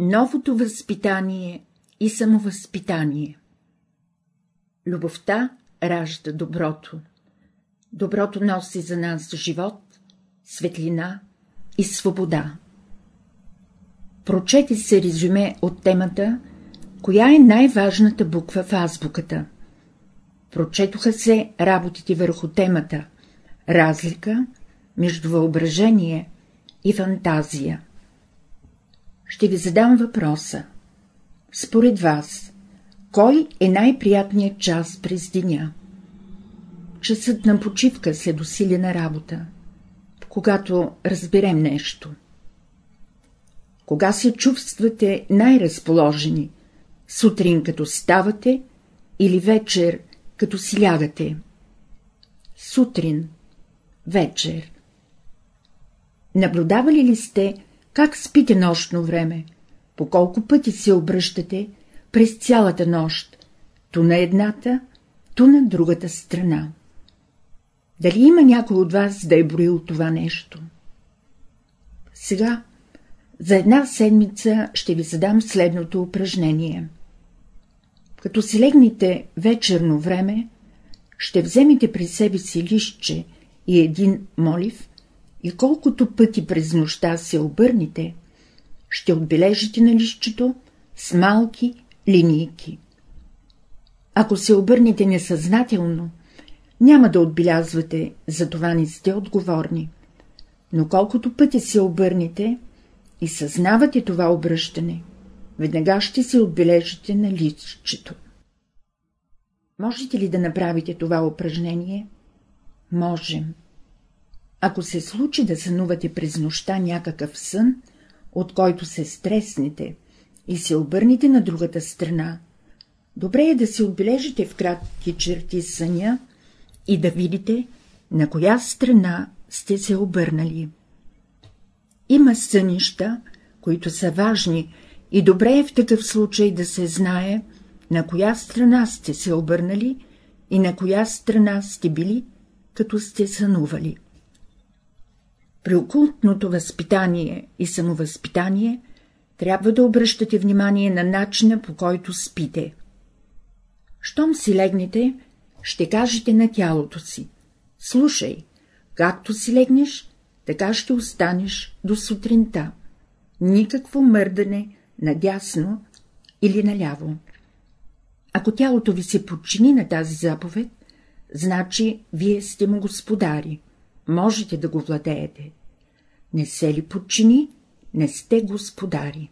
Новото възпитание и самовъзпитание Любовта ражда доброто. Доброто носи за нас живот, светлина и свобода. Прочети се резюме от темата «Коя е най-важната буква в азбуката?» Прочетоха се работите върху темата «Разлика между въображение и фантазия». Ще ви задам въпроса. Според вас, кой е най-приятният час през деня? Часът на почивка след усилена работа, когато разберем нещо. Кога се чувствате най-разположени? Сутрин като ставате или вечер като си лягате? Сутрин, вечер. Наблюдавали ли сте как спите нощно време? По колко пъти се обръщате през цялата нощ, то на едната, то на другата страна? Дали има някой от вас да е броил това нещо? Сега, за една седмица ще ви задам следното упражнение. Като си легнете вечерно време, ще вземете при себе си лищче и един молив и колкото пъти през нощта се обърнете, ще отбележите на лището с малки линийки. Ако се обърнете несъзнателно, няма да отбелязвате, за това не сте отговорни, но колкото пъти се обърнете и съзнавате това обръщане, веднага ще се отбележите на листчето. Можете ли да направите това упражнение? Можем. Ако се случи да сънувате през нощта някакъв сън, от който се стреснете и се обърнете на другата страна, добре е да се отбележите в кратки черти съня и да видите, на коя страна сте се обърнали. Има сънища, които са важни и добре е в такъв случай да се знае, на коя страна сте се обърнали и на коя страна сте били, като сте сънували. При окултното възпитание и самовъзпитание трябва да обръщате внимание на начина, по който спите. Щом си легнете, ще кажете на тялото си — слушай, както си легнеш, така ще останеш до сутринта. Никакво мърдане надясно или наляво. Ако тялото ви се подчини на тази заповед, значи вие сте му господари можете да го владеете. Не се ли подчини, не сте господари.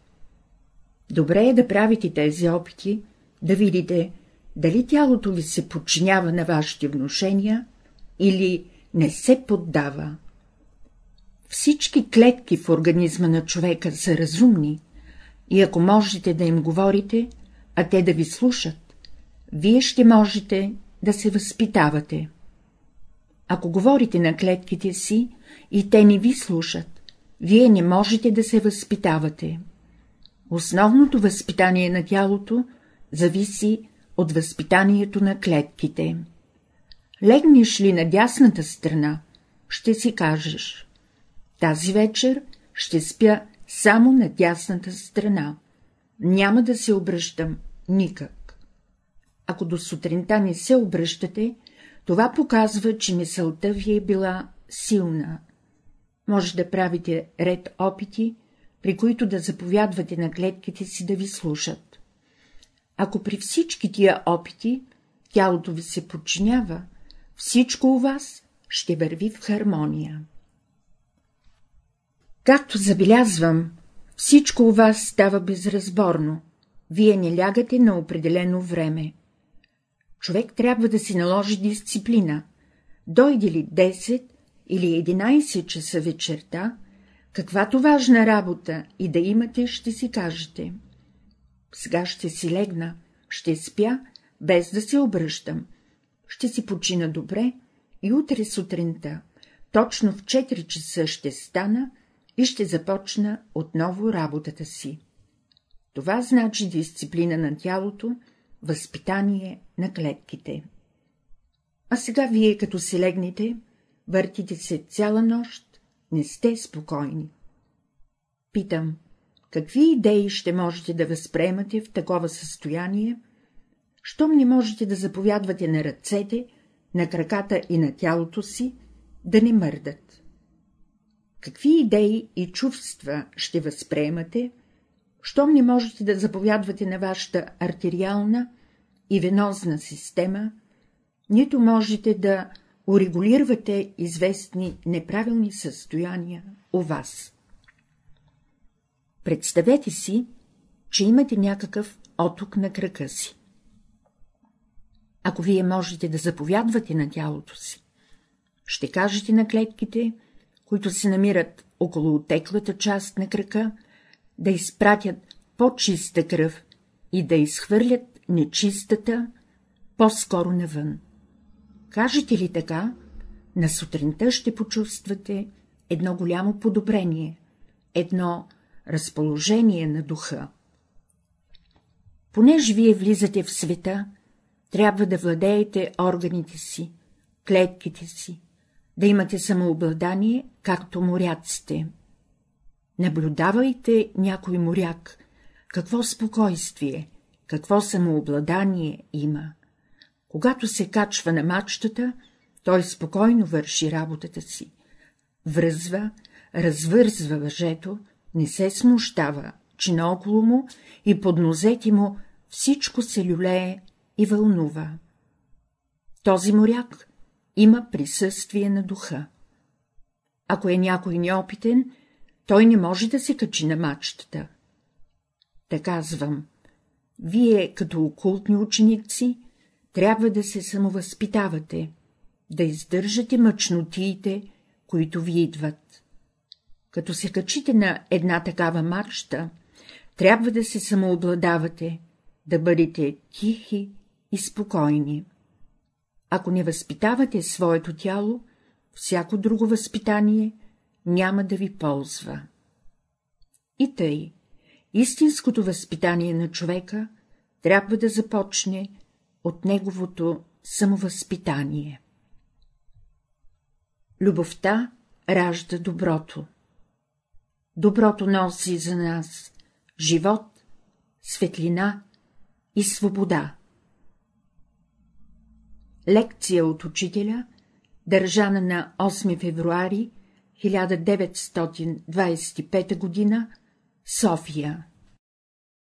Добре е да правите тези опити, да видите, дали тялото ви се подчинява на вашите внушения или не се поддава. Всички клетки в организма на човека са разумни и ако можете да им говорите, а те да ви слушат, вие ще можете да се възпитавате. Ако говорите на клетките си и те не ви слушат, вие не можете да се възпитавате. Основното възпитание на тялото зависи от възпитанието на клетките. Легнеш ли на дясната страна, ще си кажеш — тази вечер ще спя само на дясната страна, няма да се обръщам никак. Ако до сутринта не се обръщате, това показва, че мисълта ви е била силна. Може да правите ред опити, при които да заповядвате на клетките си да ви слушат. Ако при всички тия опити тялото ви се подчинява, всичко у вас ще върви в хармония. Както забелязвам, всичко у вас става безразборно, вие не лягате на определено време човек трябва да си наложи дисциплина. Дойде ли 10 или 11 часа вечерта, каквато важна работа и да имате, ще си кажете. Сега ще си легна, ще спя, без да се обръщам, ще си почина добре и утре сутринта, точно в 4 часа ще стана и ще започна отново работата си. Това значи дисциплина на тялото, възпитание на клетките. А сега вие, като си легнете, въртите се цяла нощ, не сте спокойни. Питам, какви идеи ще можете да възприемате в такова състояние, щом не можете да заповядвате на ръцете, на краката и на тялото си, да не мърдат. Какви идеи и чувства ще възприемате, щом не можете да заповядвате на вашата артериална и венозна система, нито можете да урегулирате известни неправилни състояния у вас. Представете си, че имате някакъв оток на крака си. Ако вие можете да заповядвате на тялото си, ще кажете на клетките, които се намират около отеклата част на крака, да изпратят по-чиста кръв и да изхвърлят нечистата по-скоро навън. Кажете ли така, на сутринта ще почувствате едно голямо подобрение, едно разположение на духа. Понеже вие влизате в света, трябва да владеете органите си, клетките си, да имате самообладание, както моряците. Наблюдавайте някой моряк, какво спокойствие, какво самообладание има. Когато се качва на мачтата, той спокойно върши работата си. Връзва, развързва въжето, не се смущава, че наоколо му и под нозете му всичко се люлее и вълнува. Този моряк има присъствие на духа. Ако е някой неопитен, той не може да се качи на мачтата. Та казвам, вие, като окултни ученици, трябва да се самовъзпитавате, да издържате мъчнотиите, които ви идват. Като се качите на една такава марща, трябва да се самообладавате, да бъдете тихи и спокойни. Ако не възпитавате своето тяло, всяко друго възпитание няма да ви ползва. И тъй, истинското възпитание на човека трябва да започне от неговото самовъзпитание. Любовта ражда доброто. Доброто носи за нас живот, светлина и свобода. Лекция от учителя, държана на 8 февруари 1925 г. София